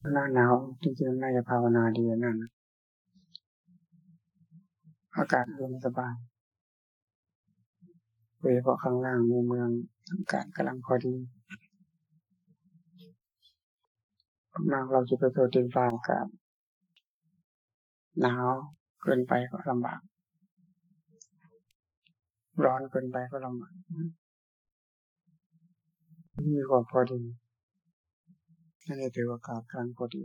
หน้าหนาวจริงๆน่าจะภาวนาดีนั่นอากาศเย็นสบายโดยเฉพาะข้างล่างในเมืองอากาศกำลังพอดีมากเราจะไปตัวตีฟ้าอากาศหนาวเกินไปก็ลำบาก ร้อนเกินไปก็ลำบากมีความพอดี นั่นถือว่ากาศกลางพอดี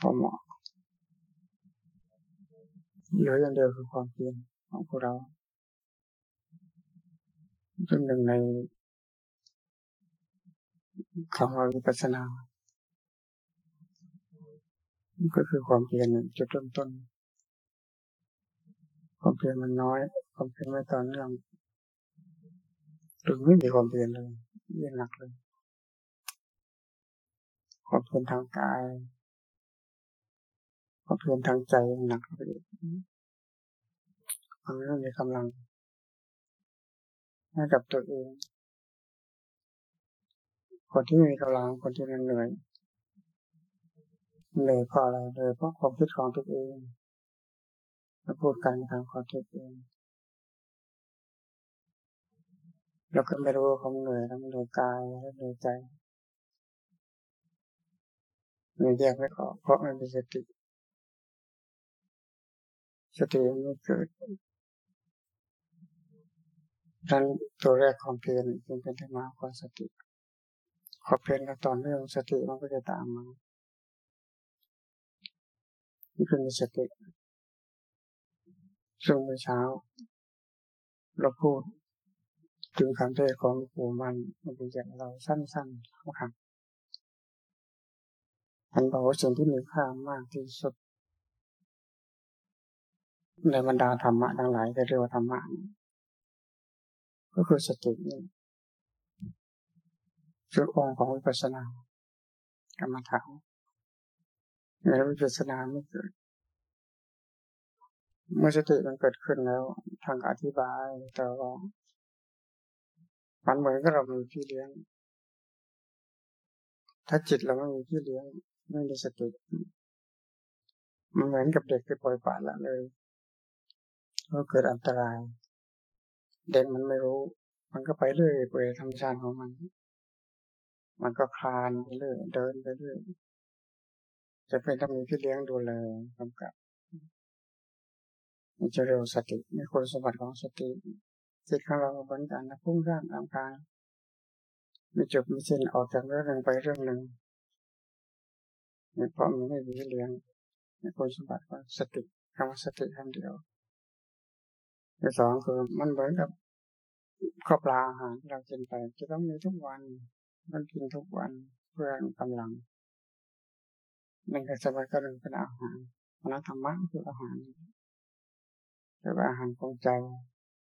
พอเหมาะเหลืออย่างเดียวคือความเพียรของพวกเราเป็นหนึ่งในคำว่าวิปัสสนา ก็คือความเพียรจุดเริ่มต้น ความเพียรมันน้อย ความเพียรไม่ต่อเนื่องหรือไม่มีความเพียรเลยเยี่ยหนักเลย ความเพียรทางกาย ความเพียรทางใจหนักไปอีกมันไม่มีกำลังให้กับตัวเอง คนที่มีกำลัง คนที่เหนื่อย เหนื่อยเพราะอะไรเลยเพราะความคิดของตัวเองมาพูดกันทางความคิดเองเราก็ไม่รู้ความเหนื่อยทั้งเหนื่อยกายและเหนื่อยใจ มันแยกไม่ออกเพราะมันมีสติ สติมันเกิดดังตัวแรกของเพียรจึงเป็นธรรมะความสติขอเพียรกับตอนเรื่องสติมันก็จะตามมานี่คือมีสติช่วงเมื่อเช้า เราพูดถึงคำเทศของปู่มันมันเป็นอย่างเราสั้นๆครับ อันบอกว่าสิ่งที่มีค่ามากที่สุด ในบรรดาธรรมะทั้งหลายที่เรียกว่าธรรมะก็คือสตินี่คือองค์ของวิปัสสนากรรมฐานในวิปัสสนาไม่เกิด เมื่อสติมันเกิดขึ้นแล้ว ทางอธิบายแต่ว่ามันเหมือนกับเรามีพี่เลี้ยง ถ้าจิตเราไม่มีพี่เลี้ยง ไม่มีสติมันเหมือนกับเด็กที่ปล่อยปละละเลยก็เกิดอันตราย เด็กมันไม่รู้ มันก็ไปเรื่อยไปธรรมชาติของมัน มันก็คลานไปเรื่อยเดินไปเรื่อยจะเป็นต้องมีพี่เลี้ยงดูแลกำกับมันจะเร็วสติในคุณสมบัติของสติจิตของเราเหมือนกันนะพุ่งร่างตามการไม่จบไม่สิ้นออกจากเรื่องหนึ่งไปเรื่องหนึ่ง เพราะมันไม่มีเลี้ยงในคุณสมบัติว่าสติคำว่าสติคำเดียวที่สองคือมันเหมือนกับข้าวปลาอาหารเรากินไป จะต้องมีทุกวันมันกินทุกวันเพื่อกำลังนั่นก็สบายก็เรื่องเป็นอาหารมนธรรมะคืออาหารเรียกว่าอาหารของใจ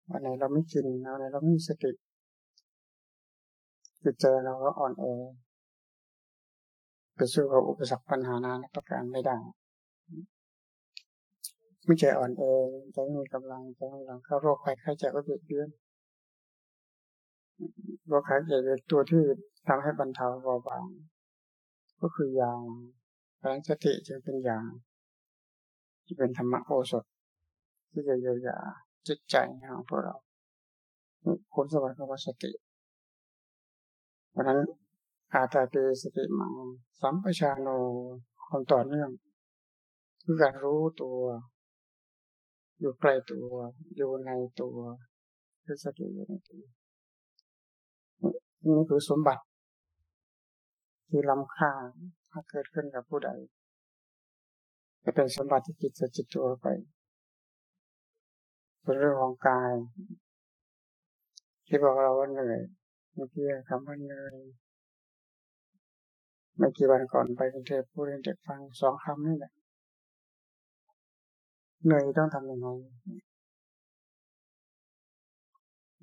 วันไหนเราไม่กินวันไหนเราไม่มีสติจิตใจเราก็อ่อนแอ ไปสู้กับอุปสรรคปัญหานานาประการไม่ได้ ไม่ใจอ่อนแอใจมีกำลังใจกำลังเข้าโรคภัยไข้เจ็บก็เบียดเบียนโรคภัยเจ็บเป็นตัวที่ทำให้บรรเทาเบาบางก็คือยาพลังสติจึงเป็นยาที่เป็นธรรมโอสถ ที่จะเยียวยาจิตใจของพวกเราคุณสมบัติของสติเพราะนั้น อาตาเตสติมัง สัมปชาโนความต่อเนื่องคือการรู้ตัว อยู่ใกล้ตัว อยู่ในตัวคือสติอยู่ในตัวนี่คือสมบัติ ที่ล้ำค่าถ้าเกิดขึ้นกับผู้ใดจะเป็นสมบัติที่จิตจะจิตตัวไปเป็นเรื่องของกาย ที่บอกเราว่าเหนื่อยเมื่อกี้คำว่าเหนื่อย ไม่กี่วันก่อนไปกรุงเทพพูดให้เด็กฟังสองคำนี่แหละเหนื่อยต้องทำยังไง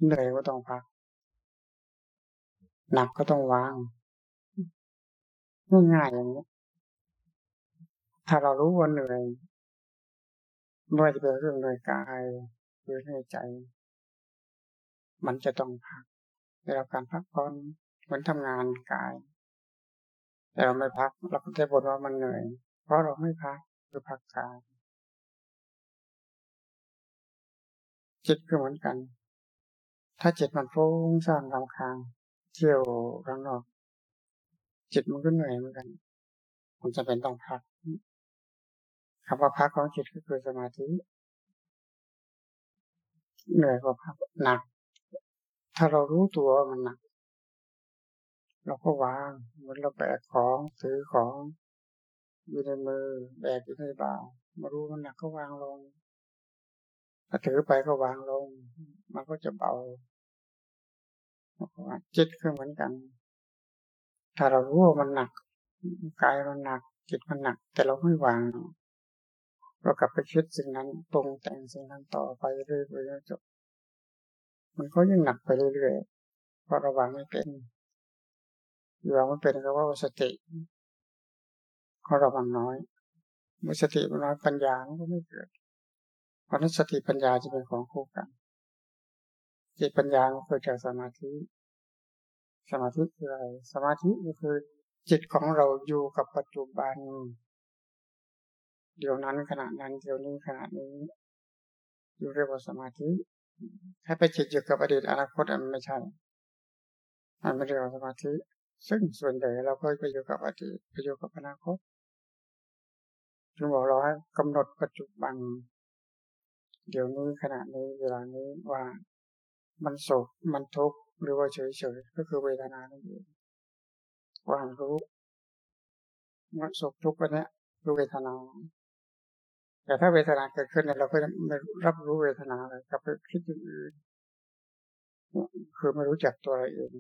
เหนื่อยก็ต้องพัก หนักก็ต้องวางง่ายๆอย่างนี้ ถ้าเรารู้ว่าเหนื่อยไม่ว่าจะเป็นเรื่องเหนื่อยกายหรือเหนื่อยใจ มันจะต้องพักได้รับการพักผ่อนเหมือนทำงานกาย แต่เราไม่พักเราก็จะบ่นว่ามันเหนื่อย เพราะเราไม่พักคือพักกายจิตก็เหมือนกัน ถ้าจิตมันฟุ้งซ่านรำคาญเที่ยวข้างนอก จิตมันก็เหนื่อยเหมือนกันมันจะเป็นต้องพักคำว่าพักของจิตก็คือสมาธิเหนื่อยกว่าพักหนัก ถ้าเรารู้ตัวมันหนัก เราก็วางเหมือนเราแบกของถือของ อยู่ในมือ แบกอยู่ในบ่ามารู้มันหนักก็วางลงถ้าถือไปก็วางลง มันก็จะเบาจิตคือเหมือนกัน ถ้าเรารู้ว่ามันหนักกายมันหนักจิตมันหนัก แต่เราไม่วาง เรากลับไปคิดสิ่งนั้นปรุงแต่งสิ่งนั้นต่อไปเรื่อยๆจบมันก็ยิ่งหนักไปเรื่อยๆเพราะเราวางไม่เป็น วางไม่เป็นก็ว่าสติเพราะเราวางน้อย เมื่อสติมันน้อยปัญญามันก็ไม่เกิด เพราะนั้นสติปัญญาจะเป็นของคู่กันจิตปัญญาเกิดจากสมาธิ สมาธิคืออะไร สมาธิก็คือ จิตของเราอยู่กับปัจจุบัน เดี๋ยวนั้นขณะนั้นเดี๋ยวนี้ขณะนี้อยู่เรียกว่าสมาธิให้ไปจิตอยู่กับอดีตอนาคตมันไม่ใช่มันไม่เรียกว่าสมาธิ ซึ่งส่วนใหญ่เราก็ไปอยู่กับอดีตไปอยู่กับอนาคตจึงบอกเราให้กำหนดปัจจุบัน เดี๋ยวนี้ขณะนี้เวลานี้ว่ามันโศกมันทุกข์หรือว่าเฉยๆก็คือเวทนานั่นเองวางรู้ว่าโศกทุกข์วันนี้รู้เวทนา แต่ถ้าเวทนาเกิดขึ้นเนี่ยเราก็ไม่รับรู้เวทนาเลยกลับไปคิดอย่างอื่นคือไม่รู้จักตัวเราเอง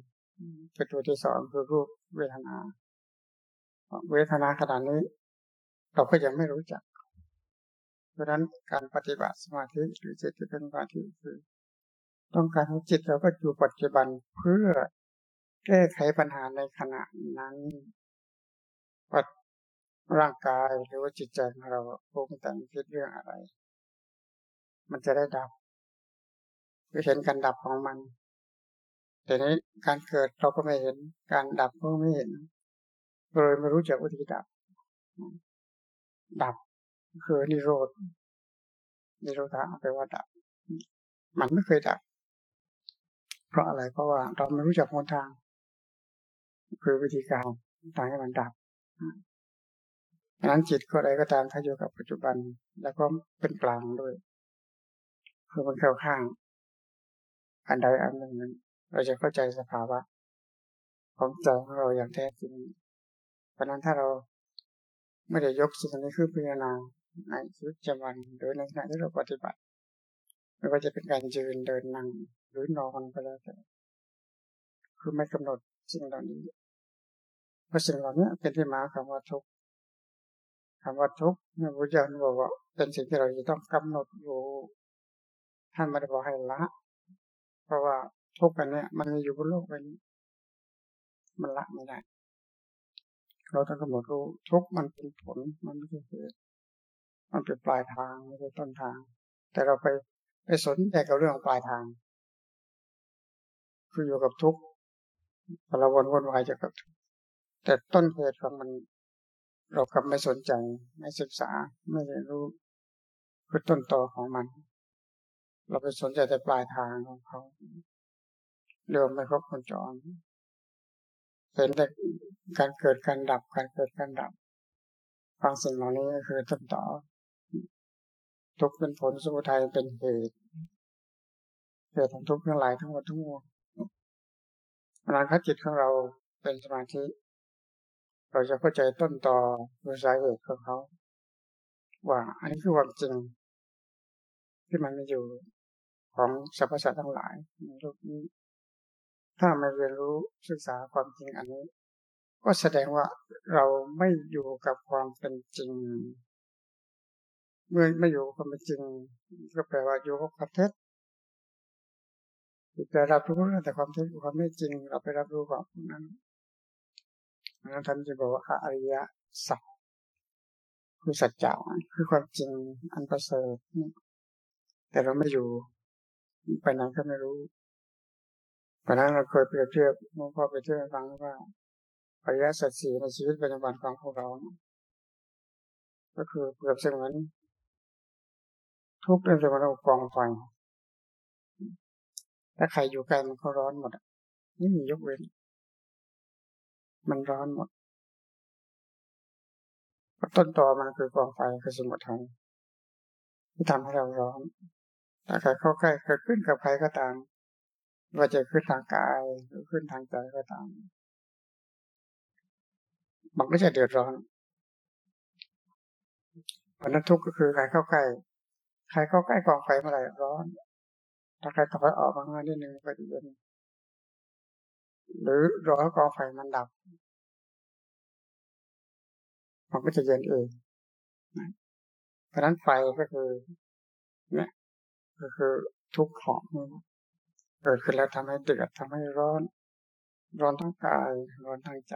ป็นตัวที่สองคือรูปเวทนา เวทนาขนาดนี้ เราก็ยังไม่รู้จัก เพราะนั้นการปฏิบัติสมาธิหรือจิตเป็นสมาธิคือ ต้องการให้จิตเราก็อยู่ปัจจุบันเพื่อแก้ไขปัญหาในขณะนั้นร่างกายหรือว่าจิตใจของเราปรุงแต่งคิดเรื่องอะไร มันจะได้ดับคือเห็นการดับของมัน แต่นี้การเกิดเราก็ไม่เห็น การดับก็ไม่เห็นเลยไม่รู้จักวิธีดับ ดับคือนิโรธนิโรธาแปลว่าดับ มันไม่เคยดับ เพราะอะไรเพราะว่าเราไม่รู้จักหนทาง คือวิธีการทางให้มันดับนั้นจิตก็อะไรก็ตามถ้าอยู่กับปัจจุบัน แล้วก็เป็นกลางด้วย คือมันเข้าข้าง อันใดอันหนึ่งนั้น เราจะเข้าใจสภาวะ ของใจของเราอย่างแท้จริงเพราะนั้นถ้าเราไม่ได้ยกสิ่งนี้ขึ้นพิจารณาในชีวิตประจำวันโดยในขณะที่เราปฏิบัติ ไม่ว่าจะเป็นการยืนเดินนั่งหรือนอนก็แล้วแต่คือไม่กำหนดสิ่งเหล่านี้ เพราะสิ่งเหล่านี้เป็นที่มาของว่าทุกคำว่าทุกข์พระพุทธเจ้าบอกว่าเป็นสิ่งที่เราจะต้องกำหนดรู้ท่านไม่ได้บอกให้ละ เพราะว่า ทุกข์อันนี้มันมีอยู่บนโลกใบนี้มันละไม่ได้ เราต้องกำหนดรู้ทุกข์มันเป็นผลมันไม่ใช่เหตุมันเป็นปลายทางไม่ใช่ต้นทาง แต่เราไปไปสนใจกับเรื่องปลายทาง คืออยู่กับทุกข์เราวนวนวายจะกับแต่ต้นเหตุของมัน เรากลับไม่สนใจไม่ศึกษาไม่เรียนรู้คือต้นตอของมัน เราไปสนใจแต่ปลายทางของเขา เรื่องไม่ครบคนจรเห็นแต่การเกิดการดับการเกิดการดับฟังสิ่งเหล่านี้ก็คือต้นต่อทุกเป็นผลสมุทัยเป็นเหตุเหตุของทุกข์ทั้งหลายทั้งหมดทั้งมวลอนาคตจิตของเราเป็นสมาธิ เราจะเข้าใจต้นตอหรือสาเหตุของเขา ว่าอันนี้คือความจริง ที่มันมีอยู่ของสรรพสัตว์ทั้งหลายในโลกนี้ ถ้าไม่เรียนรู้ศึกษาความจริงอันนี้ ก็แสดงว่าเราไม่อยู่กับความเป็นจริง เมื่อไม่อยู่กับความเป็นจริง ก็แปลว่าอยู่กับความเท็จแต่รับรู้แต่ความเท็จความไม่จริง เราไปรับรู้กับนั้นแล้วท่านจะบอกว่าอริยสัจคือสัจจะคือความจริงอันประเสริฐแต่เราไม่อยู่ไปไหนก็ไม่รู้ เพราะนั้นเราเคยเปรียบเทียบหลวงพ่อไปเทียบฟังว่าอริยสัจสี่ในชีวิตประจำวันของพวกเรา ก็คือเปรียบเสมือน ทุกเรื่องเสมือนกองไฟถ้าใครอยู่ใกล้มันก็ร้อนหมดนี่มียกเว้น มันร้อนหมดต้นตอมันคือกองไฟคือสมุทัยที่ทำให้เราร้อนถ้าใครเข้าใกล้เกิดขึ้นกับใครก็ตาม ว่าจะขึ้นทางกายหรือขึ้นทางใจก็ตาม มันก็จะเดือดร้อนวันนั้นทุกข์ก็คือใครเข้าใกล้ใครเข้าใกล้กองไฟเมื่อไหร่ร้อน ถ้าใครถอยออกมาเงินนิดนึงก็จะเย็นหรือรอกองไฟมันดับ มันก็จะเย็นเองเพราะนั้นไฟก็คือเนี่ยก็คือทุกข์ของ เกิดขึ้นแล้วทำให้เดือดทำให้ร้อน ร้อนทั้งกายร้อนทั้งใจ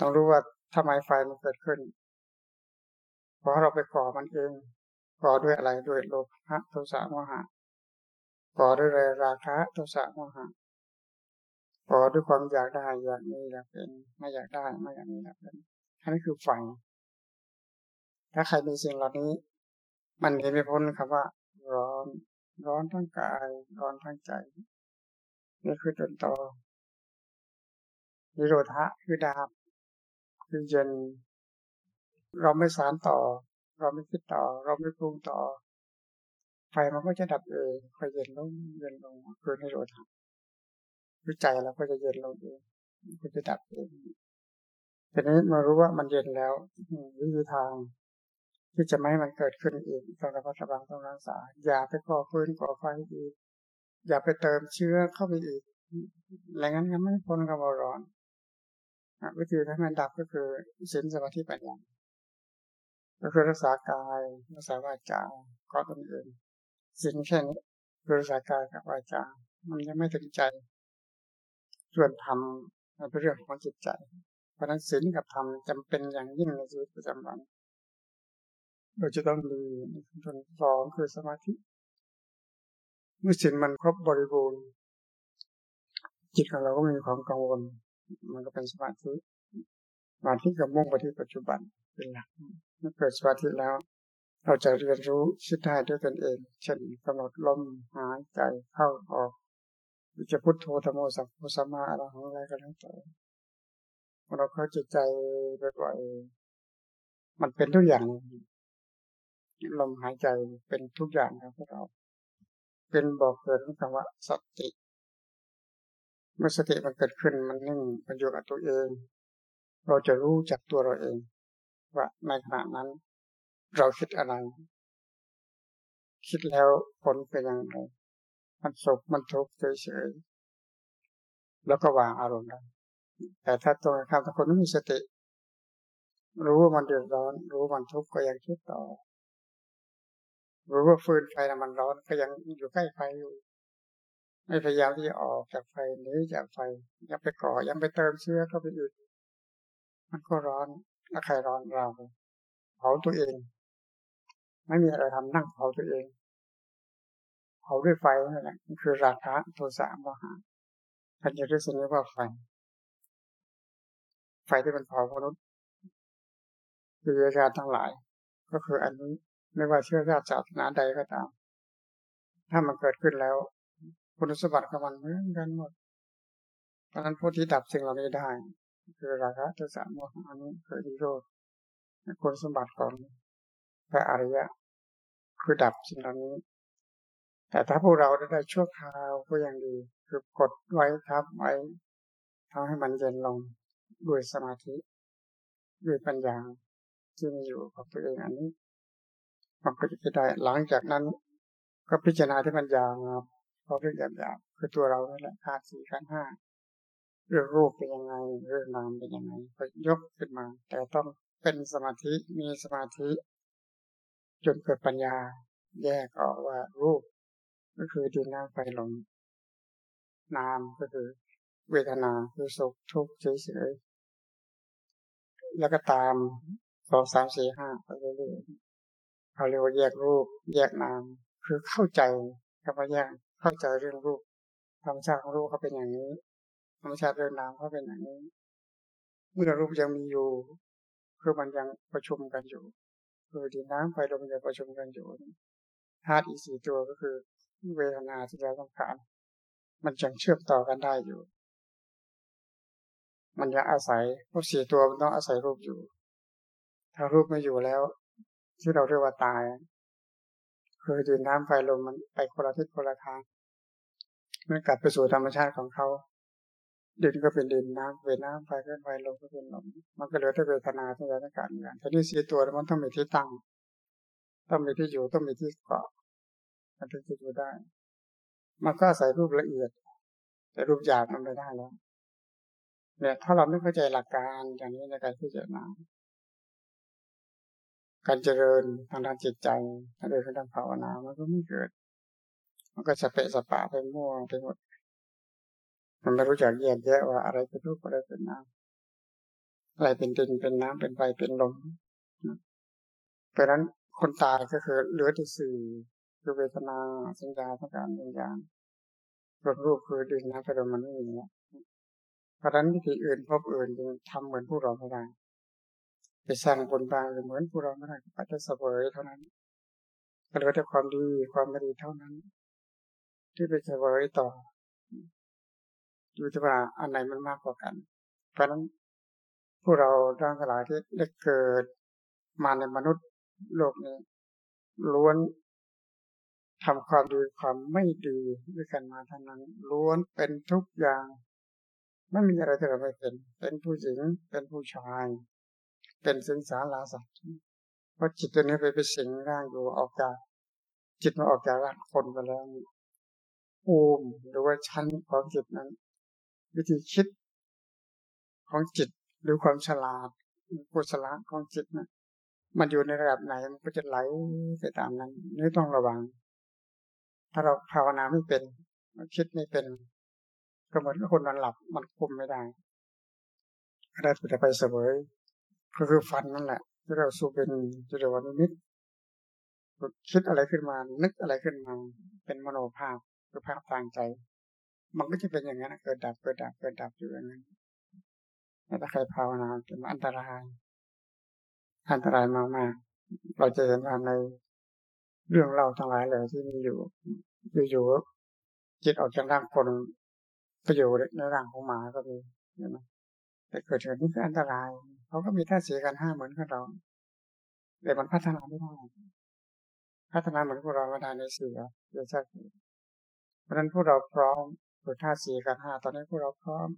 ต้องรู้ว่าทำไมไฟมันเกิดขึ้น เพราะเราไปก่อมันเองก่อด้วยอะไรด้วยโลภะโทสะโมหะก่อด้วยราคะโทสะโมหะก่อด้วยความอยากได้อยากนี้อยากเป็นไม่อยากได้ไม่อยากนี้อยากเป็นอันนี้คือไฟถ้าใครมีสิ่งเหล่านี้ มันเห็นไม่พ้นคำว่า ร้อน ร้อนทั้งกาย ร้อนทั้งใจ นี่คือต้นตอนิโรธะคือดาบ คือเย็น เราไม่สารต่อ เราไม่คิดต่อ เราไม่ปรุงต่อ ไฟมันก็จะดับเองค่อยเย็นลงเย็นลงคือในโรธาคือใจเราก็จะเย็นลงเองก็จะดับเองทีนี้มารู้ว่ามันเย็นแล้ววิธีทาง ที่จะไม่ให้มันเกิดขึ้นอีกต้องระมัดระวังต้องรักษา อย่าไปก่อฟืนก่อไฟอีก อย่าไปเติมเชื้อเข้าไปอีกอะไรงั้นก็ไม่พ้นกับร้อนวิธีให้มันดับก็คือศีลสมาธิปัญญาก็คือรักษากายรักษาวาจาก็ตนเองศีลแค่นี้คือรักษากายกับวาจา มันยังไม่ถึงใจ ส่วนธรรมเป็นเรื่องของจิตใจ เพราะนั้นศีลกับธรรมจำเป็นอย่างยิ่งในชีวิตประจำวัน เราจะต้องมีส่วนสองคือสมาธิ เมื่อศีลมันครบบริบูรณ์ จิตของเราก็มีความกังวล มันก็เป็นสมาธิสมาธิกับมุ่งไปที่ปัจจุบันเป็นหลักเมื่อเกิดสมาธิแล้ว เราจะเรียนรู้ชิดได้ด้วยตนเอง เช่นกำหนดลมหายใจเข้าออกจะพุทโธธรรมโอสัพพสัมาอะไรของอะไรก็แล้วแต่เราเข้าใจใจบ่อยๆมันเป็นทุกอย่าง ลมหายใจเป็นทุกอย่างครับพวกเรา เป็นบอกเกิดของคำว่าสติ เมื่อสติมันเกิดขึ้นมันนิ่งมันอยู่กับตัวเอง เราจะรู้จักตัวเราเอง ว่าในขณะนั้น เราคิดอะไร คิดแล้วผลเป็นยังไงมันสุขมันทุกข์เฉยๆแล้วก็วางอารมณ์ได้แต่ถ้าตัวข้ามถ้าคนไม่มีสติ รู้ว่ามันเดือดร้อน รู้ว่ามันทุกข์ก็ยังคิดต่อ รู้ว่าฟืนไฟมันร้อนก็ยังอยู่ใกล้ไฟอยู่ ไม่พยายามที่จะออกจากไฟหนีจากไฟยังไปก่อยังไปเติมเชื้อเข้าไปอีกมันก็ร้อนแล้วใครร้อนเราเผาตัวเอง ไม่มีอะไรทำนั่งเผาตัวเองเผาด้วยไฟนั่นแหละคือราคะโทสะโมหะท่านจะเรียกสิ่งนี้ว่าไฟไฟที่มันเผามนุษย์คือญาติทั้งหลาย ก็คืออันนี้ ไม่ว่าเชื่อชาติศาสนาใดก็ตาม ถ้ามันเกิดขึ้นแล้ว คุณสมบัติของมันเหมือนกันหมดเพราะนั้นผู้ที่ดับสิ่งเหล่านี้ได้ คือราคะเทสะโมหะนี้คือดิโรธคุณสมบัติของพระอริยะ คือดับสิ่งเหล่านี้ แต่ถ้าพวกเราได้ชั่วคราวก็ยังดี คือกดไว้ทับไว้ทำให้มันเย็นลงด้วยสมาธิด้วยปัญญาที่มีอยู่กับตัวเองอันนี้ มันก็จะได้ หลังจากนั้น ก็พิจารณาที่มันยาวพราะเรื่องหยาบๆคือตัวเรานี่แหละธาตุสี่ขันห้าเรื่องรูปเป็นยังไง เรื่องนามเป็นยังไงก็ยกขึ้นมา แต่ต้องเป็นสมาธิมีสมาธิ จนเกิดปัญญา แยกออกว่ารูป ก็คือดินน้ำไฟลมนามก็คือ เวทนาคือสุขทุกข์เฉยๆแล้วก็ตามสองสามสี่ห้าไปเรื่อย เขาเรียกว่าแยกรูป แยกนาม คือเข้าใจคำว่าแยกเข้าใจเรื่องรูปธรรมชาติของรูปเขาเป็นอย่างนี้ธรรมชาติเรื่องนามเขาเป็นอย่างนี้ เมื่อรูปยังมีอยู่คือมันยังประชุมกันอยู่ คือดินน้ำไฟลมยังประชุมกันอยู่ธาตุอีสี่ตัวก็คือ เวทนาสัญญาสังขารมันยังเชื่อมต่อกันได้อยู่ มันยังอาศัยพวกสี่ตัวมันต้องอาศัยรูปอยู่ ถ้ารูปไม่อยู่แล้ว ที่เราเรียกว่าตาย คือดินน้ำไฟลมมันไปคนละทิศคนละทางมันกลับไปสู่ธรรมชาติของเขาดินก็เป็นดินน้ำเป็นน้ำไฟก็ไฟลมก็เป็นลมมันก็เหลือแต่เวทนาที่เราต้องการงานทีนี้สี่ตัวมันต้องมีที่ตั้ง ต้องมีที่อยู่ต้องมีที่เกาะมันถึงจะอยู่ได้ มันก็ใส่รูปละเอียด แต่รูปหยาบมันไม่ได้แล้วเนี่ยถ้าเราไม่เข้าใจหลักการอย่างนี้ในการพิจารณา การเจริญทางด้านจิตใจทางด้านภาวนามันก็ไม่เกิด มันก็สเปะสปะไปมั่วไปหมด มันไม่รู้จักแยกแยะว่าอะไรเป็นรูปอะไรเป็นนามอะไรเป็นดินเป็นน้ำเป็นไฟเป็นลมเพราะนั้นคนตายก็คือเหลือที่สื่อคือเวทนาสัญญาสังการวิญญาณรูปรูปคือดินน้ำไฟลมมันไม่มีเนี่เพราะนั้นวิธีอื่นพบอื่นจึงทำเหมือนผู้เราไม่ได้ ไปสร้างบนบางเหมือนผู้เราไม่ได้ก็จะเสวยเท่านั้นก็เหลือแต่ความดีความไม่ดีเท่านั้น ที่ไปเสวยต่ออยู่ที่ว่าอันไหนมันมากกว่ากัน เพราะนั้นผู้เราทั้งหลายที่ได้เกิดมาในมนุษย์โลกนี้ ล้วนทำความดีความไม่ดีด้วยกันมาทั้งนั้น ล้วนเป็นทุกอย่าง ไม่มีอะไรที่เราไม่เป็น เป็นผู้หญิงเป็นผู้ชาย เป็นสิงสาราสัตว์เพราะจิตตัวนี้ไปไปสิงร่างอยู่ออกจาก จิตมาออกจากร่างคนไปแล้วภูมิหรือว่าชั้นของจิตนั้น วิธีคิดของจิตหรือความฉลาดกุศลของจิตนะมันอยู่ในระดับไหนมันก็จะไหลไปตามนั้นนี่ต้องระวัง ถ้าเราภาวนาไม่เป็นคิดไม่เป็นก็เหมือนคนนอนหลับมันคุมไม่ได้ก็ได้แต่ไปเสวย ก็คือฟันนั่นแหละ ที่เราสูเป็นจุดวันนิดคิดอะไรขึ้นมา นึกอะไรขึ้นมา เป็นมโนภาพคือภาพทางใจ มันก็จะเป็นอย่างนั้นเกิดดับเกิดดับเกิดดับอยู่อย่างนั้นถ้าใครภาวนาเป็นอันตราย อันตรายมากๆเราจะเห็นว่าในเรื่องเราทั้งหลายเลยที่มีอยู่อยู่ๆจิตออกจากร่างคนไปอยู่ในร่างของหมาก็มีใช่ไหมแต่เกิดเหตุนี้คืออันตราย เขาก็มีท่าเสียกันห้าเหมือนกับเราแต่มันพัฒนาไม่ได้พัฒนาเหมือนพวกเราไม่ได้ในเสียเดี๋ยวจะเพราะนั้นพวกเราพร้อมฝึกท่าเสียกันห้าตอนนี้พวกเราพร้อม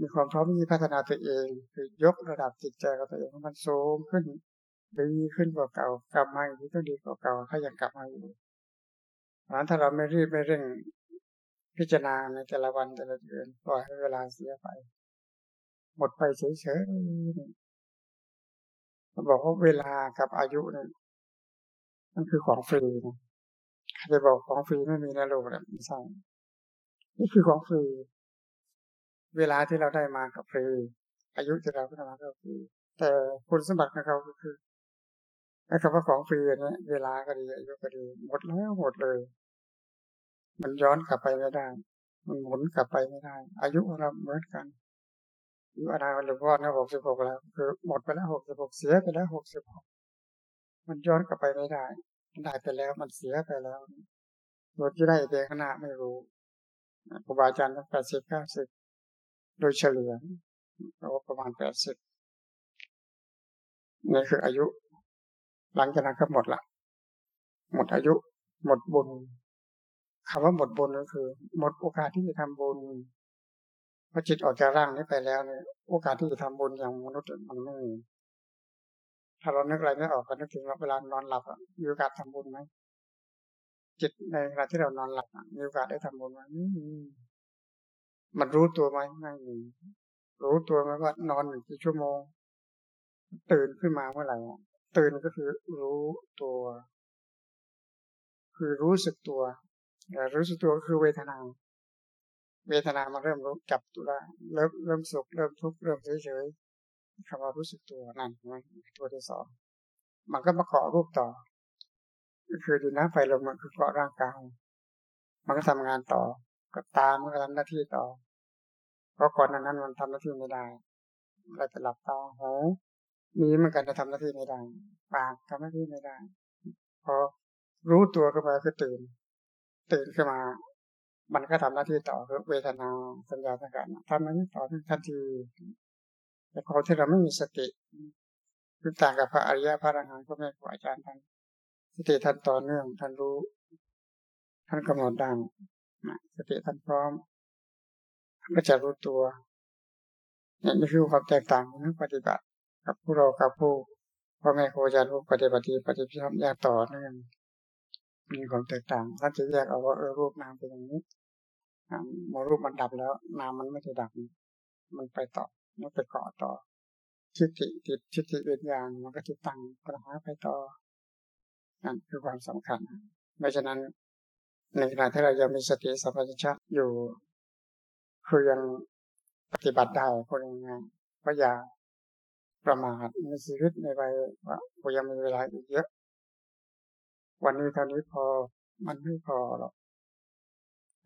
มีความพร้อมที่พัฒนาตัวเอง คือยกระดับจิตใจของตัวเองให้มันสูงขึ้นดีขึ้นกว่าเก่ากลับมาอีกต้องดีกว่าเก่าถ้ายังกลับมาอยู่เพราะนั้นถ้าเราไม่รีบไม่เร่งพิจารณาในแต่ละวันแต่ละเดือนปล่อยให้เวลาเสียไป หมดไปเฉยๆบอกว่าเวลากับอายุเนี่ยมันคือของฟรีนะใครจะบอกของฟรีไม่มีในโลกแบบไม่ใช่นี่คือของฟรี เวลาที่เราได้มากับฟรี อายุที่เราได้มาก็ฟรี แต่คุณสมบัติของเขาก็คือไอ้คำว่าของฟรีเนี่ยเวลาก็ดีอายุก็ดี หมดแล้วหมดเลย มันย้อนกลับไปไม่ได้ มันหมุนกลับไปไม่ได้ อายุเราเหมือนกัน อยู่อนาคตหลวงพ่อเนี่ยหกสิบหกแล้ว คือหมดไปแล้วหกสิบหกเสียไปแล้วหกสิบหกมันย้อนกลับไปไม่ได้มันได้ไปแล้วมันเสียไปแล้วรถที่ได้เด็กขนาดไม่รู้ครูบาอาจารย์แปดสิบเก้าสิบโดยเฉลี่ยเราประมาณแปดสิบนี่คืออายุ หลังจากนั้นก็หมดละ หมดอายุ หมดบุญคำว่าหมดบุญก็คือ หมดโอกาสที่จะทำบุญ พอจิตออกจากร่างนี้ไปแล้วเนี่ยโอกาสที่จะทำบุญอย่างมนุษย์มันไม่มีถ้าเรานึกอะไรไม่ออกก็นึกถึงเวลานอนหลับมีโอกาสทำบุญไหมจิตในเวลาที่เรานอนหลับมีโอกาสได้ทำบุญไหมมันรู้ตัวไหมไม่มีรู้ตัวไหมว่านอนหนึ่งชั่วโมง ตื่นขึ้นมาเมื่อไหร่ตื่นก็คือรู้ตัว คือรู้สึกตัวแต่รู้สึกตัวก็คือเวทนา เวทนามันเริ่มรู้จับตัวเริ่มเริ่มสุขเริ่มทุกข์เริ่มเฉยๆคำว่ารู้สึกตัวนั่นมันตัวที่สองมันก็มาเกาะรูปต่อ ก็คือดินน้ำไฟลมมันคือเกาะร่างกาย มันก็ทำงานต่อ ก็ตามมันก็ทำหน้าที่ต่อ เพราะก่อนนั้นมันทำหน้าที่ไม่ได้เราจะหลับตาหูมีมือนกันจะทำหน้าที่ไม่ได้ ปากทำหน้าที่ไม่ได้ พอรู้ตัวขึ้นมาคือตื่น ตื่นขึ้นมา มันก็ทำหน้าที่ต่อคือเวทนาสัญญาสังขารทำหน้าที่ต่อทันทีแต่พอที่เราไม่มีสติคือต่างกับพระอริยะพระอรหันต์ก็ไม่ครูอาจารย์ท่านสติท่านต่อเนื่องท่านรู้ ท่านกำหนดดังสติท่านพร้อมก็จะรู้ตัวนี่คือความแตกต่างของนักปฏิบัติ กับผู้เรากับผู้พ่อแม่ครูอาจารย์ผู้ปฏิบัติปฏิบัติแยกต่อเนื่องมีความแตกต่างท่านจะแยกเอาว่าเออรูปนามเป็นอย่างนี้ มรูปมันดับแล้ว นามมันไม่ได้ดับ มันไปต่อมันไปเกาะต่อทิฏฐิติดทิฏฐิเป็นอย่างมันก็จะตั้งปัญหาไปต่อนั่นคือความสำคัญไม่ฉะนั้นในขณะที่เรายังมีสติสัมปชัญญะอยู่ คือยังปฏิบัติได้ก็ยังไงก็อย่าประมาทในชีวิตในวัยว่าเรายังมีเวลาอีกเยอะ วันนี้เท่านี้พอมันไม่พอหรอก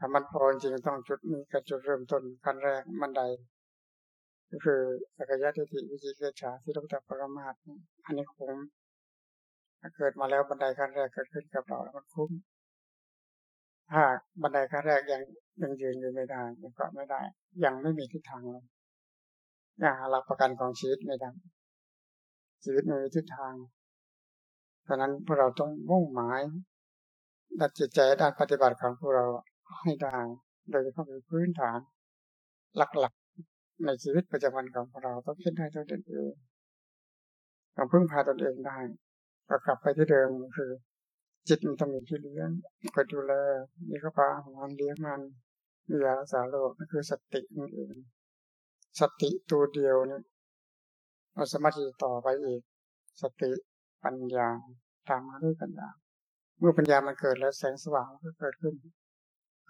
ถ้ามันพอจริงต้องจุดนี้กับจุดเริ่มต้นขั้นแรกมันใด ก็คือสักยะทิฏฐิวิจิเกชาที่ต้องจับประมาทอันนี้คุ้มเกิดมาแล้วบันไดขั้นแรกเกิดขึ้นกับเราแล้วมันคุ้มถ้าบันไดขั้นแรกยังยังยืนอยู่ไม่ได้ยังเกาะไม่ได้ ยังไม่มีทิศทางเลยยังหลักประกันของชีวิตไม่ได้ชีวิตมีทิศทางเพราะนั้นพวกเราต้องมุ่งหมายดัดจิตใจด้านปฏิบัติของพวกเรา ให้ได้โดยเฉพาะเป็นพื้นฐาน หลักๆ ในชีวิตประจำวันของเราต้องคิดได้ตัวเองต้องพึ่งพาตนเองได้ก็กลับไปที่เดิมคือ จิตมันต้องมีที่เลี้ยงคอยดูแลมีข้าวปลาอาหารเลี้ยงมันมียารักษาโรคนั่นคือสตินั่นเองสติตัวเดียวเนี่ยเราสามารถที่จะต่อไปอีก สติปัญญาตามมาด้วยปัญญา เมื่อปัญญามันเกิดแล้วแสงสว่างก็เกิดขึ้น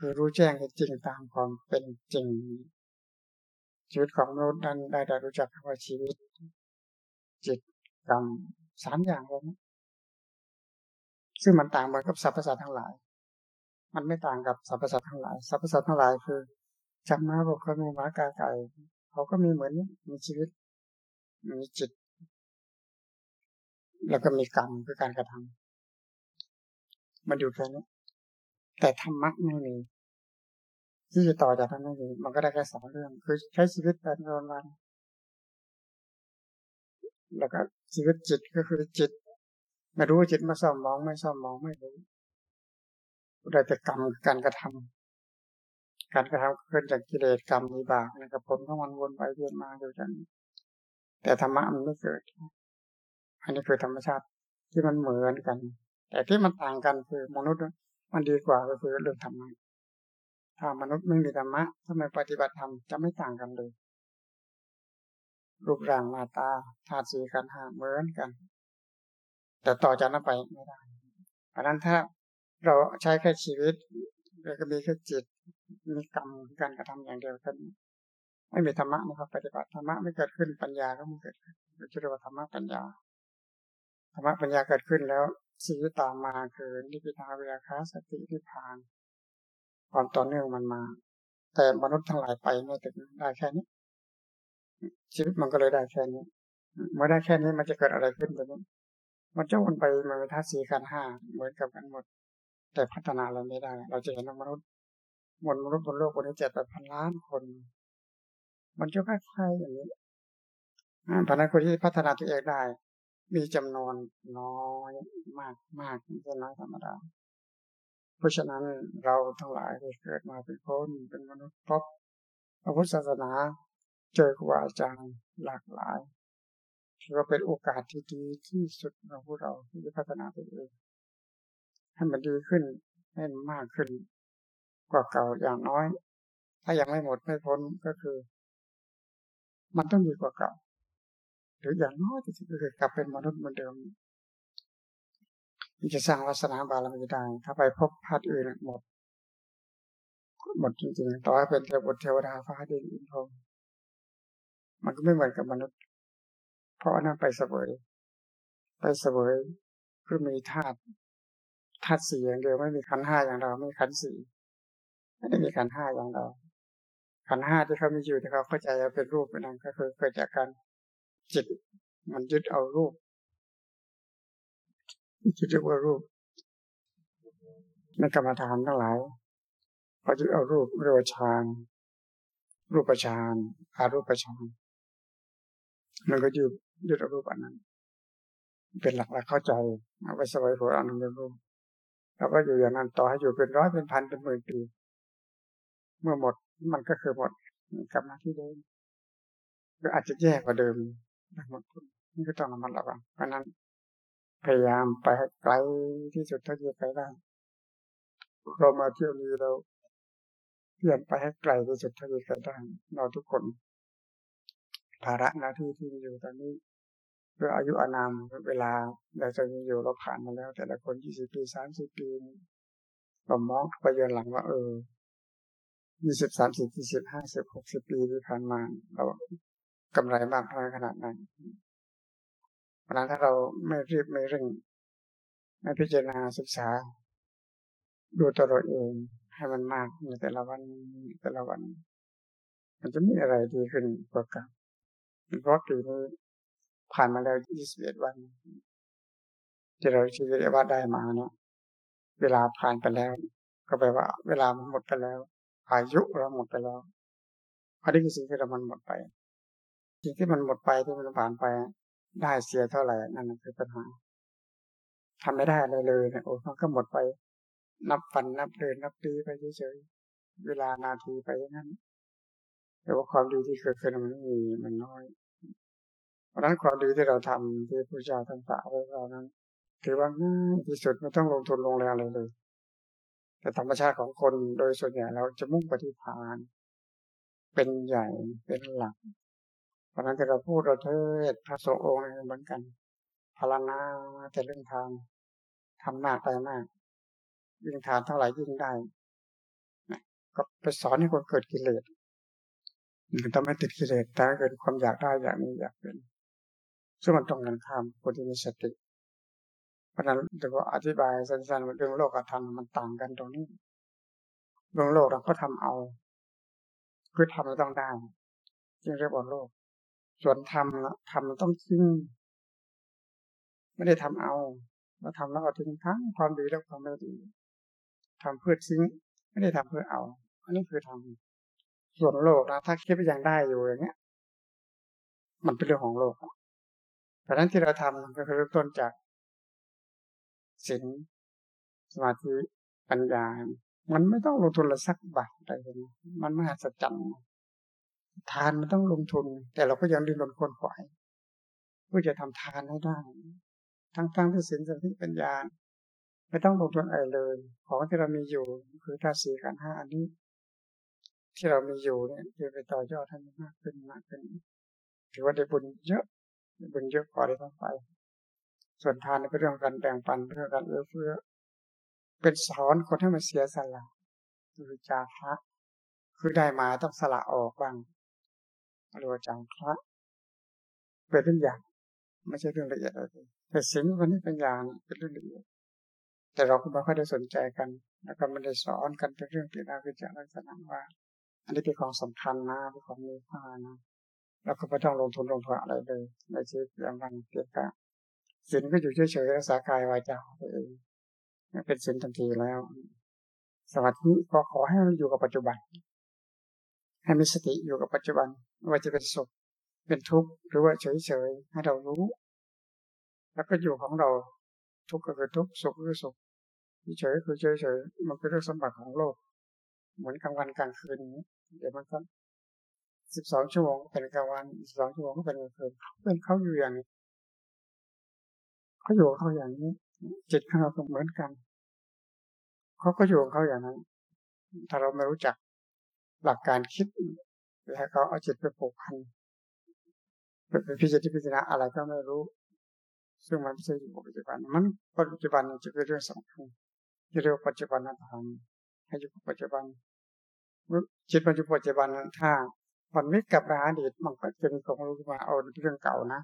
คือรู้แจ้งจริงตามความเป็นจริง ชีวิตของมนุษย์นั้นได้ได้รู้จักว่าชีวิต จิตกรรมสามอย่างเลยนะซึ่งมันต่างเหมือนกับสรรพสัตว์ทั้งหลาย มันไม่ต่างกับสรรพสัตว์ทั้งหลาย สรรพสัตว์ทั้งหลายคือจักม้าบอกเขามีม้ากาไก่เขาก็มีเหมือนมีชีวิต มีจิต แล้วก็มีกรรมคือการกระทำมันอยู่แค่นี้แต่ธรรมะไม่มี ที่จะต่อจากนั้นไม่มีมันก็ได้แค่สองเรื่อง คือใช้ชีวิตแบบวันวันแล้วก็ชีวิตจิตก็คือจิตไม่รู้จิตมาซ่อมมองไม่ซ่อมมองไม่รู้ได้แต่กรรมการกระทำการกระทำเกิดจากกิเลสกรรมมีบาปนะครับผลของมันวนไปเวียนมาอยู่กันแต่ธรรมะมันไม่เกิด อันนี้คือธรรมชาติที่มันเหมือนกัน แต่ที่มันต่างกันคือมนุษย์มันดีกว่าก็คือเรื่องธรรมะ ถ้ามนุษย์ไม่มีธรรมะทำไมปฏิบัติธรรมจะไม่ต่างกันเลย รูปร่างหน้าตาธาตุสีกันหาเหมือนกัน แต่ต่อจากนั้นไปไม่ได้เพราะนั้นถ้าเราใช้แค่ชีวิตเราก็มีแค่จิตมีกรรมการกระทำอย่างเดียวกันไม่มีธรรมะนะครับ ปฏิบัติธรรมะไม่เกิดขึ้นปัญญาก็ไม่เกิดขึ้นเราจะเรียกว่าธรรมะปัญญาธรรมะปัญญาเกิดขึ้นแล้วสิ่งที่ตามมาคือนิพพิทาวิราคาสตินิพพาน ความต่อเนื่องมันมา แต่มนุษย์ทั้งหลายไปไม่ถึงได้แค่นี้ ชีวิตมันก็เลยได้แค่นี้ เมื่อได้แค่นี้มันจะเกิดอะไรขึ้นตรงนี้มันจะวนไปมันเป็นธาตุสีขันห้าเหมือนกับกันหมด แต่พัฒนาเราไม่ได้ เราจะเห็นมนุษย์มนมนุษย์บนโลกวันนี้เจ็ดแปดพันล้านคน มันจะคล้ายๆอย่างนี้พนั้นคนที่พัฒนาตัวเองได้ มีจำนวนน้อยมากมากไม่ใช่น้อยธรรมดา เพราะฉะนั้นเราทั้งหลายที่เกิดมาเป็นคนเป็นมนุษย์พบพระพุทธศาสนาเจอครูอาจารย์หลากหลายถือว่าเป็นโอกาสที่ดีที่สุดของพวกเราที่จะพัฒนาตัวเองให้มันดีขึ้นให้มันมากขึ้น กว่าเก่าอย่างน้อย ถ้ายังไม่หมดไม่พ้นก็คือ มันต้องดีกว่าเก่า หรืออย่างน้อยที่สุดก็คือกลับเป็นมนุษย์เหมือนเดิม มันจะสร้างวาสนาบารมีได้ ถ้าไปพบพัดอื่นหมด หมดจริงๆ ต่อให้เป็นเทวดเทวดาฟ้าดินอินทร์มันก็ไม่เหมือนกับมนุษย์ เพราะนั้นไปเสวย ไปเสวยคือมีธาตุธาตุสี่อย่างเดียวไม่มีขันห้าอย่างเราไม่มีขันสี่ไม่ได้มีขันห้าอย่างเราขันห้าที่เขามีอยู่ที่เขาเข้าใจว่าเป็นรูปเป็นนามก็คือเกิดจากการจิต มันยึดเอารูป ยึดเอารูป ในกรรมฐานทั้งหลายเขายึดเอารูปเรียกว่าฌานรูปฌานอารูปฌานมันก็ยึดยึดเอารูปอันนั้น เป็นหลักหลักเข้าใจเอาไปสบายหัวอันนั้นเป็นรูปแล้วก็อยู่อย่างนั้นต่อให้อยู่เป็นร้อยเป็นพันเป็นหมื่นปีเมื่อหมดมันก็คือหมดกลับมาที่เดิมก็อาจจะแย่กว่าเดิมหมดนี่ก็ต้องระมัดระวังเพราะนั้น พยายามไปให้ไกลที่สุดเท่าที่จะไปได้เรามาเที่ยวนี้เราเพียนไปให้ไกลที่สุดเท่าที่จะได้เราทุกคน ภาระหน้าที่ที่มีอยู่ตอนนี้เพื่ออายุอานามเวลาเราจะมีอยู่เราผ่านมาแล้ว แต่ละคนยี่สิบปีสามสิบปีเรามองไปย้อนหลังว่าเออยี่สิบสามสิบสี่สิบห้าสิบหกสิบปีที่ผ่านมาเรากำไรมากน้อยขนาดไหน เพราะนั้นถ้าเราไม่รีบไม่เร่ง ไม่พิจารณาศึกษา ดูตัวเราเองให้มันมากในแต่ละวันแต่ละวัน มันจะมีอะไรดีขึ้นกว่ากันเพราะปีนี้ผ่านมาแล้วยี่สิบเอ็ดวัน ที่เราชีวิตว่าได้มาเนาะเวลาผ่านไปแล้ว ก็แปลว่า เวลามันหมดไปแล้ว อายุเราหมดไปแล้วอันนี้คือสิ่งที่เรามันหมดไป สิ่งที่มันหมดไปที่มันผ่านไป ได้เสียเท่าไหร่นั่นคือปัญหาทำไม่ได้อะไรเลยเนี่ยโอ้มันก็หมดไป นับฟันนับเดือนนับปีไปเฉยๆเวลานาทีไปอย่างนั้น แต่ว่าความดีที่เกิดขึ้นมันไม่มีมันน้อยเพราะนั้นความดีที่เราทำที่พระเจ้าท่านฝากไว้เรานั้นถือว่าง่ายที่สุดไม่ต้องลงทุนลงแรงอะไรเลย แต่ธรรมชาติของคนโดยส่วนใหญ่เราจะมุ่งปฏิทานเป็นใหญ่เป็นหลัก เพราะนั้นที่เราพูดเราเทศพระสงฆ์องค์เหมือนกันพารณาแต่เรื่องทานทำมากไปมาก ยิ่งทานเท่าไหร่ยิ่งได้ก็ไปสอนให้คนเกิดกิเลสมันต้องไม่ติดกิเลสแต่เกิดความอยากได้อยากนี้อยากเป็นซึ่งมันตรงกันข้ามคนที่มีสติ เพราะนั้นจะว่าอธิบายสั้นๆเรื่องโลกกับธรรมมันต่างกันตรงนี้เรื่องโลกเราก็ทำเอา คือทำเราต้องได้จึงเรียกว่าโลก ส่วนทำทำมันต้องทิ้งไม่ได้ทำเอาเราทำแล้วก็ทิ้งทั้งความดีและความไม่ดีทำเพื่อทิ้งไม่ได้ทำเพื่อเอา อันนี้คือทำส่วนโลกนะถ้าคิดไปอย่างได้อยู่อย่างเงี้ย มันเป็นเรื่องของโลกเพราะนั้นที่เราทำก็คือเริ่มต้นจากศีลสมาธิปัญญา มันไม่ต้องลงทุนละสักบาทอะไรเลยมันมหัศจรรย์ ทานมันต้องลงทุน แต่เราก็ยังดิ้นรนคนขวายเพื่อจะทำทานให้ได้ ทั้งๆทที่ศีลสมาธิปัญญา ไม่ต้องลงทุนอะไรเลย ของที่เรามีอยู่คือธาตุสี่ขันห้าอันนี้ ที่เรามีอยู่เนี่ยจะไปต่อยอดให้มันมากขึ้นมากขึ้นถือว่าได้บุญเยอะบุญเยอะพอได้ต้องไป ส่วนทานเป็นเรื่องการแบ่งปันเรื่องการเอื้อเฟื้อเป็นสอนคนให้มันเสียสละคือจาคะคือได้มาต้องสละออกบ้าง เรียกว่าจาคะเป็นเรื่องอย่าง ไม่ใช่เรื่องละเอียดอะไรแต่สิ่งวันนี้เป็นอย่างเป็นเรื่องละเอียดแต่เราก็ไม่ค่อยได้สนใจกัน แล้วก็ไม่ได้สอนกันเป็นเรื่องที่น่าคือจะลักษณะว่า อันนี้เป็นของสำคัญนะเป็นของมีค่านะแล้วก็ไม่ต้องลงทุนลงทุนอะไรเลยในชีวิตประจำวันเกี่ยวกับศีลก็อยู่เฉยๆรักษากายวาจาตัวเองเป็นศีลทันทีแล้ว สมาธิก็ขอให้มันอยู่กับปัจจุบัน ให้มีสติอยู่กับปัจจุบัน ว่าจะเป็นสุขเป็นทุกข์หรือว่าเฉยๆให้เรารู้ แล้วก็อยู่ของเราทุกข์ก็คือทุกข์สุขก็คือสุขเฉยคือเฉยๆมันเป็นเรื่องสมบัติของโลก เหมือนกลางวันกลางคืนนี้เดี๋ยวมันก็สิบสองชั่วโมงเป็นกลางวันสิบสองชั่วโมงก็เป็นกลางคืนเป็นเขาอยู่อย่างนี้เขาอยู่เขาอย่างนี้ จิตของเราก็เหมือนกันเขาก็อยู่ของเขาอย่างนั้น ถ้าเราไม่รู้จักหลักการคิด แล้วเขาเอาจิตไปผูกพันเป็นพิจารณาพิจารณาอะไรก็ไม่รู้ ซึ่งมันไม่ใช่อยู่ปัจจุบัน มันปัจจุบันจะเป็นเรื่องสำคัญที่เรียกปัจจุบันธรรมให้อยู่กับปัจจุบันจิตปัจจุบันถ้ามันไม่กลับมาอดีตมันก็จะมีความรู้ว่าเอาเรื่องเก่านะ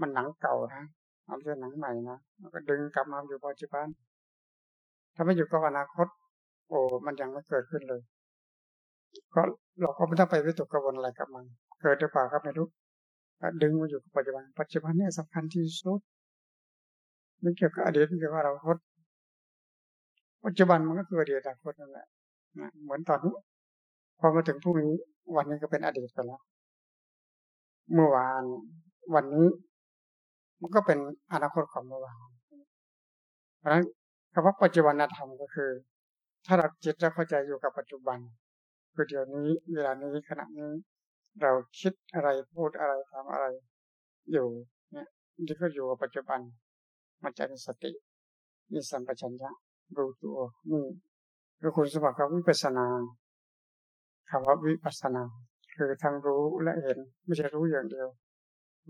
มันหนังเก่านะเอาเรื่องหนังใหม่นะแล้วก็ดึงกลับมาอยู่ปัจจุบัน ถ้าไม่อยู่กับอนาคต โอ้มันยังไม่เกิดขึ้นเลย ก็เราก็ไม่ต้องไปวิตกกังวลอะไรกับมัน เกิดหรือเปล่าก็ไม่รู้ดึงมาอยู่กับปัจจุบัน ปัจจุบันนี่สำคัญที่สุดไม่เกี่ยวกับอดีตไม่เกี่ยวกับอนาคตปัจจุบันมันก็คืออดีตอนาคตนั่นแหละเหมือนตอนนี้พอมาถึงพรุ่งนี้วันนี้ก็เป็นอดีตไปแล้ว เมื่อวานวันนี้ มันก็เป็นอนาคตของเมื่อวานเพราะฉะนั้นคำว่าปัจจุบันธรรมก็คือ ถ้าเราจิตเราเข้าใจอยู่กับปัจจุบัน คือเดี๋ยวนี้เวลานี้ขณะนี้ เราคิดอะไรพูดอะไรทำอะไร อยู่เนี่ยที่ก็อยู่กับปัจจุบัน มันจะมีสติมีสัมปชัญญะรู้ตัวนี่คือคุณสมบัติของวิปัสสนาคำว่าวิปัสสนา คือทั้งรู้และเห็นไม่ใช่รู้อย่างเดียว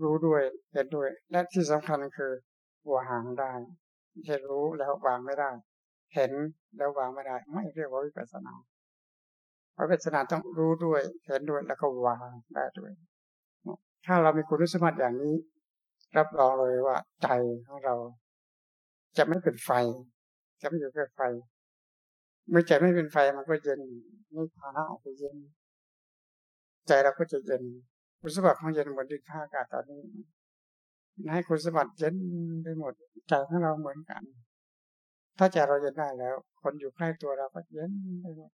รู้ด้วยเห็นด้วย และที่สำคัญคือวางได้ไม่ใช่รู้แล้ววางไม่ได้ เห็นแล้ววางไม่ได้ ไม่เรียกว่าวิปัสสนา วิปัสสนาต้องรู้ด้วย เห็นด้วยแล้วก็วางได้ด้วย ถ้าเรามีคุณสมบัติอย่างนี้ รับรองเลยว่าใจของเรา จะไม่เป็นไฟ จะไม่อยู่แค่ไฟ เมื่อใจไม่เป็นไฟมันก็เย็นไม่ภาระออกไปเย็น ใจเราก็จะเย็น คุณสมบัติของเย็นเหมือนดินข้าอากาศตอนนี้ให้คุณสมบัติเย็นไปหมดใจของเราเหมือนกัน ถ้าใจเราเย็นได้แล้ว คนอยู่ใกล้ตัวเราก็เย็นไปหมด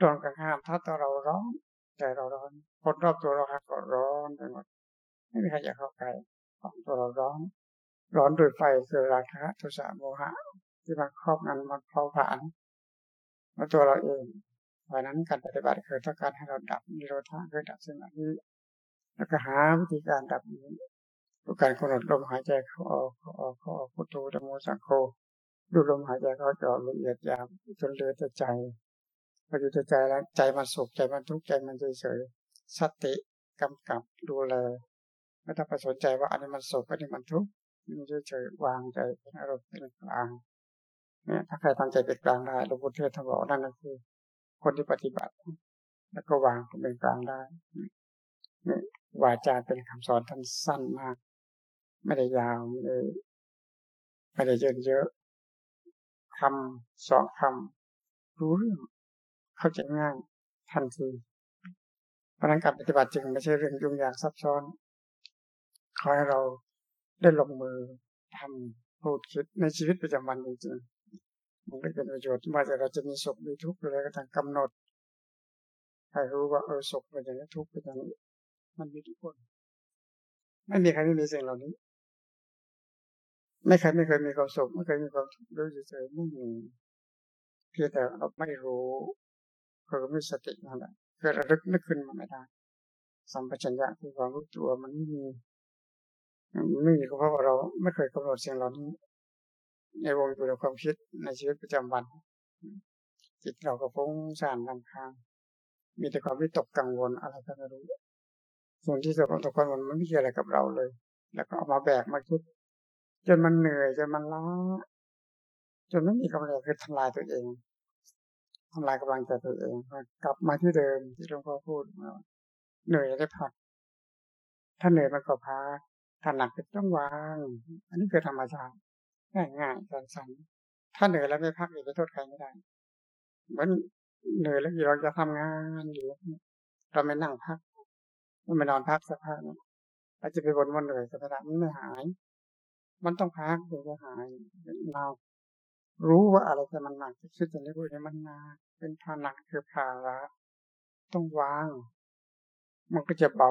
ตรงกันข้ามถ้าตัวเราร้อนใจเราร้อนคนรอบตัวเราก็ร้อนไปหมดไม่มีใครอยากเข้าใกล้ตัวเราร้อน ร้อนโดยไฟคือราคะโทสะโมหะ ที่มันครอบงำมันเผาผลาญมาตัวเราเองเพราะนั้นการปฏิบัติคือต้องการให้เราดับนิโรธาคือดับสิ่งนี้แล้วก็หาวิธีการดับนี้ด้วยการกำหนดลมหายใจเข้าออกเข้าออกเข้าออกพุทโธธรรมโมสังโฆดูลมหายใจเข้าจาะละเอียดยาวจนเหลือแต่ใจ พออยู่แต่ใจแล้วใจมันสุขใจมันทุกข์ใจมันเฉยๆสติกำกับดูแลไม่ต้องไปสนใจว่าอันนี้มันสุขอันนี้มันทุกข์มันเฉยๆวางใจเป็นอารมณ์เป็นกลางเนี่ยถ้าใครทำใจเป็นกลางได้หลวงพ่อเทศท่านบอกนั่นก็คือ คนที่ปฏิบัติ แล้วก็วางเป็นกลางได้เนี่ยวาจาเป็นคำสอนท่านสั้นมาก ไม่ได้ยาวไม่ได้ไม่ได้เยอะเยอะคำสองคำรู้เรื่อง เข้าใจง่ายทันทีเพราะนั้นการปฏิบัติจึงไม่ใช่เรื่องยุ่งยากซับซ้อน ขอให้เราได้ลงมือทำพูดคิดในชีวิตประจำวันจริงมันก็เป็นประโยชน์ว่าแต่เราจะมีสุขมีทุกข์อะไรก็ต่างกำหนดให้รู้ว่าเออสุขเป็นอย่างนี้ทุกข์เป็นอย่างนี้มันมีทุกคน ไม่มีใครไม่มีสิ่งเหล่านี้ ไม่เคยไม่เคยมีความสุขไม่เคยมีความทุกข์ด้วยเฉยๆไม่มีเพียงแต่เราไม่รู้ คือไม่สตินั่นแหละเกิดระลึกนึกขึ้นมาไม่ได้สัมปชัญญะคือความรู้ตัวมันไม่มีไม่มีก็เพราะว่าเราไม่เคยกำหนดสิ่งเหล่านี้ ในวงอยู่ในความคิดในชีวิตประจำวัน จิตเราก็ฟุ้งซ่านลำคางมีแต่ความวิตกกังวลอะไรก็ไม่รู้ส่วนที่ตกตกกังวลมันไม่เกี่ยวอะไรกับเราเลย แล้วก็เอามาแบกมาคิด จนมันเหนื่อยจนมันล้าจนไม่มีกำลังคือทำลายตัวเอง ทำลายกำลังใจตัวเองกลับมาที่เดิมที่หลวงพ่อพูดเหนื่อยได้พักถ้าเหนื่อยมันก็พักถ้าหนักก็ต้องวาง อันนี้คือธรรมชาติง่ายง่ายสั้นๆถ้าเหนื่อยแล้วไม่พักอีกไปโทษใครไม่ได้เหมือนเหนื่อยแล้วเราจะทำงานอยู่เราไม่นั่งพักไม่นอนพักสักพักอาจจะไปบนวันเหนื่อยสักพักมันไม่หาย มันต้องพักถึงจะหายเรา รู้ว่าอะไรจะมันหนักคิดจะได้รู้ว่ามันหนักเป็นภาหนักคือภาระต้องวาง มันก็จะเบา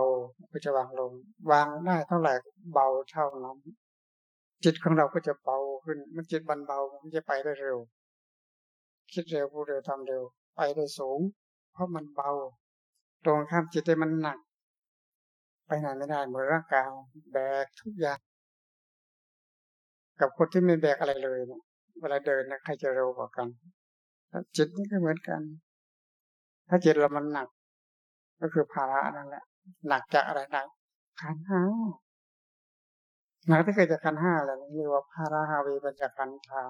ก็จะวางลง วางได้เท่าไหร่เบาเท่านั้นจิตของเราก็จะเบาขึ้น มันจิตบันเบามันจะไปได้เร็ว คิดเร็วพูดเร็วทำเร็ว ไปได้สูง เพราะมันเบา ตรงข้ามจิตใจมันหนัก ไปไหนไม่ได้เหมือนร่างกายแบกทุกอย่าง กับคนที่ไม่แบกอะไรเลยเนี่ย เวลาเดินนะใครจะเร็วกว่ากันจิตนี่ก็เหมือนกัน ถ้าจิตเรามันหนัก ก็คือภาระนั่นแหละ หนักจากอะไรหนักขันห้าหนักที่เกิดจากขันห้าอะไรนี่เรียกว่าภาระฮาวีเปัญจากขันทาง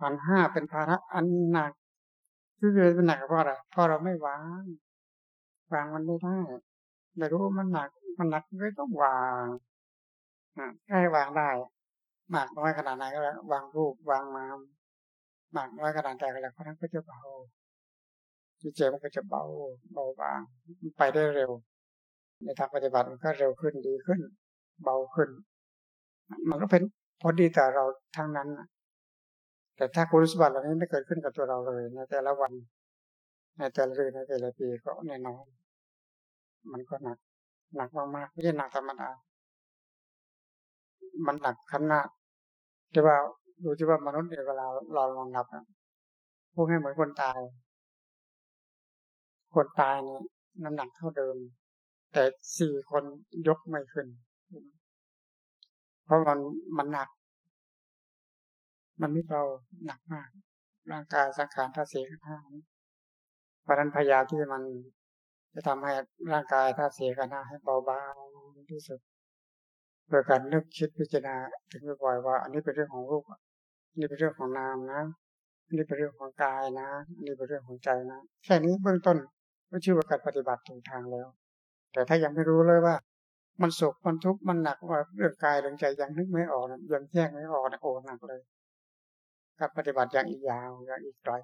ขันห้าเป็นภาระอันหนักที่เป็นหนักเพราะอะไรเพราะเราไม่วาง วางมันไม่ได้ไม่รู้มันหนัก มันหนักไม่ต้องวางให้วางได้ มากน้อยขนาดไหนก็แล้ววางรูปวางนามมากน้อยขนาดใดก็แล้วเพราะนั้นก็จะเบาจิตใจมันก็จะเบาเบาบางไปได้เร็ว ในทางปฏิบัติมันก็เร็วขึ้นดีขึ้น เบาขึ้น มันก็เป็นพอดีแต่เราทั้งนั้นแต่ถ้าคุณสมบัติเหล่านี้ไม่เกิดขึ้นกับตัวเราเลยในแต่ละวัน ในแต่ละเดือนในแต่ละปีก็แน่นอนมันก็หนัก หนักมากๆไม่ใช่หนักธรรมดามันหนักขนาด ที่ว่าดูที่ว่ามนุษย์เนี่ยเวลาเราลองนับพวกให้เหมือนคนตาย คนตายเนี่ยน้ำหนักเท่าเดิม แต่สี่คนยกไม่ขึ้น เพราะมันมันหนัก มันไม่เบาหนักมาก ร่างกายสังขารท่าสีข้างเพราะนั้นพยายามที่มันจะทำให้ร่างกายท่าสีกันให้เบาบางที่สุด โดยการนึกคิดพิจารณาถึงบ่อยว่า อันนี้เป็นเรื่องของรูปอันนี้เป็นเรื่องของนามนะอันนี้เป็นเรื่องของกายนะอันนี้เป็นเรื่องของใจนะ แค่นี้เบื้องต้นก็ชื่อว่าการปฏิบัติถูกทางแล้ว แต่ถ้ายังไม่รู้เลยว่า มันสุขมันทุกข์มันหนักว่าเรื่องกายเรื่องใจยังนึกไม่ออกยังแยกไม่ออกนะโอ้หนักเลยการปฏิบัติอย่างอีกยาวอย่างอีกไกล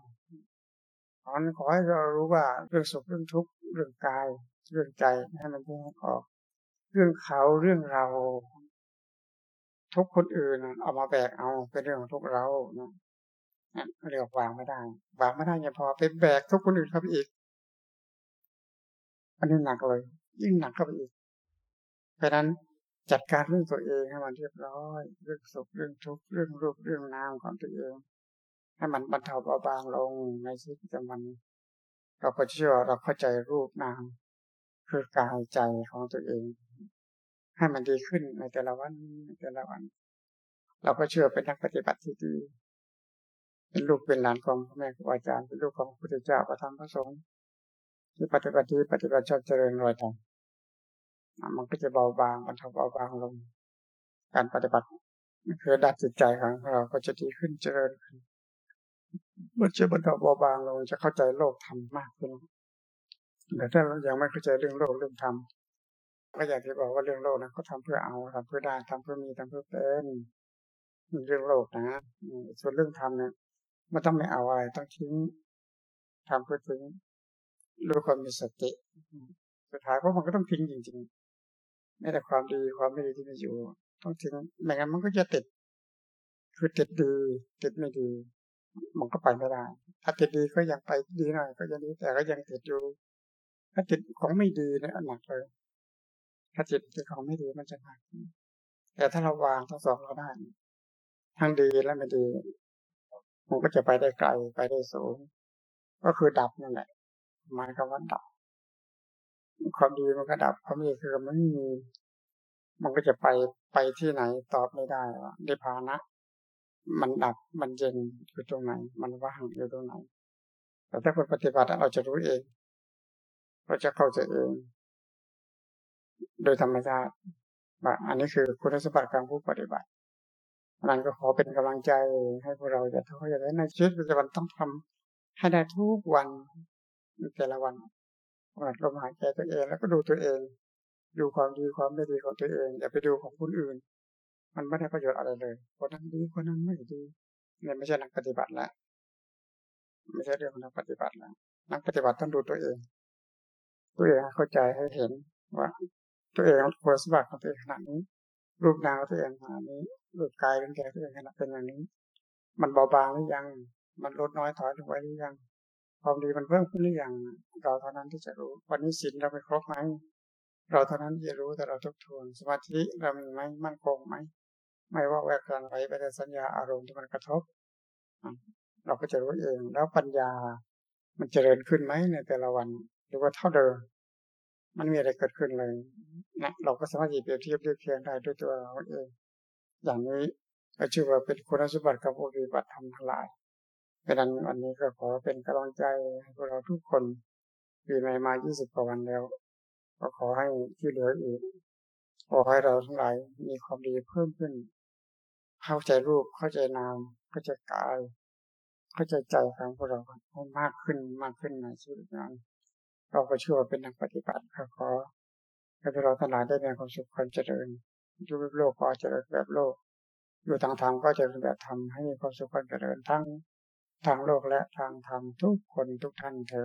เพราะนั้นขอให้เรารู้ว่าเรื่องสุขเรื่องทุกข์เรื่องกายเรื่องใจให้มันแยกออก เรื่องเขาเรื่องเรา ทุกคนอื่นเอามาแบกเอาเป็นเรื่องของทุกเรานะเรียกวางไม่ได้วางไม่ได้ยังพอเป็นแบกทุกคนอื่นเข้าไปอีก อันนี้หนักเลย ยิ่งหนักเข้าไปอีก เพราะนั้นจัดการเรื่องตัวเองให้มันเรียบร้อย เรื่องสุขเรื่องทุกข์เรื่องรูปเรื่องนามของตัวเอง ให้มันบรรเทาเบาบางลงในชีวิตประจำวันเราก็เชื่อเราเข้าใจรูปนามคือกายใจของตัวเอง ให้มันดีขึ้นในแต่ละวันในแต่ละวัน เราก็เชื่อเป็นนักปฏิบัติที่ดีเป็นลูกเป็นหลานของพ่อแม่ครูอาจารย์เป็นลูกของพระพุทธเจ้าประธรรมพระสงฆ์ที่ปฏิบัติที่ปฏิบัติชอบเจริญรอยทางมันก็จะเบาบางบรรเทาเบาบางลง การปฏิบัติคือดัดจิตใจของเราก็จะดีขึ้นเจริญขึ้นมันจะบรรเทาเบาบางลงจะเข้าใจโลกธรรมมากขึ้นแต่ถ้าเรายังไม่เข้าใจเรื่องโลกเรื่องธรรม ก็อยากจะบอกว่าเรื่องโลกนะเขาทาเพื่อเอาทำเพื่อได้ทำเพื่อมีทำเพื่อเป็นเรื่องโลกนะส่วนเรื่องธรรมเนี่ยไม่ต้องไม่เอาอะไรต้องทิ้งทำเพื่อทิ้งรู้ความมีสติสุดท้ายเพราะมันก็ต้องทิ้งจริงๆไม่แต่ความดีความไม่ดีที่มีอยู่ ต้องทิ้งไม่งั้นมันก็จะติด คือติดดีติดไม่ดี มันก็ไปไม่ได้ ถ้าติดดีก็ยังไปดีหน่อยก็ยังดีแต่ก็ยังติดอยู่ ถ้าติดของไม่ดีเนี่ยหนักเลย ถ้าติดติดของไม่ดีมันจะหนัก แต่ถ้าเราวางทั้งสองเราได้ ทั้งดีและไม่ดี มันก็จะไปได้ไกลไปได้สูง ก็คือดับนั่นแหละหมายความว่าดับ ความดีมันก็ดับความไม่ดีคือมันไม่มี มันก็จะไปไปที่ไหนตอบไม่ได้ว่าในภานะ มันดับมันเย็นอยู่ตรงไหน มันว่างอยู่ตรงไหน แต่ถ้าคนปฏิบัติเราจะรู้เอง เราจะเข้าใจเอง โดยธรรมชาติ อันนี้คือคุณสมบัติของผู้ปฏิบัตินั้นก็ขอเป็นกำลังใจให้พวกเราจะทุกอย่างในชีวิตประจำวันต้องทำให้ได้ทุกวันในแต่ละวันกำหนดลมหายใจตัวเองแล้วก็ดูตัวเอง ดูความดีความไม่ดีของตัวเอง อย่าไปดูของคนอื่น มันไม่ได้ประโยชน์อะไรเลยคนนั้นดีคนนั้นไม่ดีเนี่ยไม่ใช่นักปฏิบัติแล้วไม่ใช่เรื่องของนักปฏิบัติแล้วนักปฏิบัติต้องดูตัวเอง ตัวเองเข้าใจให้เห็นว่า ตัวเองควรสมบัติของตัวเองขนาดนี้ รูปนามตัวเองขนาดนี้รูปกายเป็นแก่ตัวเองขนาดเป็นอย่างนี้ มันเบาบางหรือยัง มันลดน้อยถอยลงไปหรือยังความดีมันเพิ่มขึ้นหรือยังเราเท่านั้นที่จะรู้ วันนี้ศีลเราไปครบไหมเราเท่านั้นที่จะรู้แต่เราทบทวนสมาธิเรามีไหมมั่นคงไหมไม่ว่าแวกกันไปไปแต่สัญญาอารมณ์ที่มันกระทบ เราก็จะรู้เองแล้วปัญญามันเจริญขึ้นไหมในแต่ละวัน หรือว่าเท่าเดิม มันมีอะไรเกิดขึ้นเลยนะเราก็สามารถเปรียบเทียบเรียบเทียงได้ด้วยตัวเราเอง อย่างนี้ก็ชื่อว่าเป็นคุณสมบัติของผู้ปฏิบัติธรรมทั้งหลายเพราะนั้นวันนี้ก็ขอเป็นกำลังใจให้พวกเราทุกคนปีใหม่มา 20 กว่าวันแล้ว ก็ขอให้ที่เหลืออีก ขอให้เราทั้งหลายมีความดีเพิ่มขึ้น เข้าใจรูป เข้าใจนาม เข้าใจกาย เข้าใจใจของพวกเราให้มากขึ้นมากขึ้นในชีวิตนั้น เราก็เชื่อว่าเป็นนักปฏิบัติขอให้พวกเราทั้งหลายได้มีความสุขความเจริญอยู่แบบโลกก็เจริญแบบโลก อยู่ทางธรรมก็เจริญแบบธรรมให้มีความสุขความเจริญทั้งทางโลกและทางธรรมทุกคนทุกท่านเทอ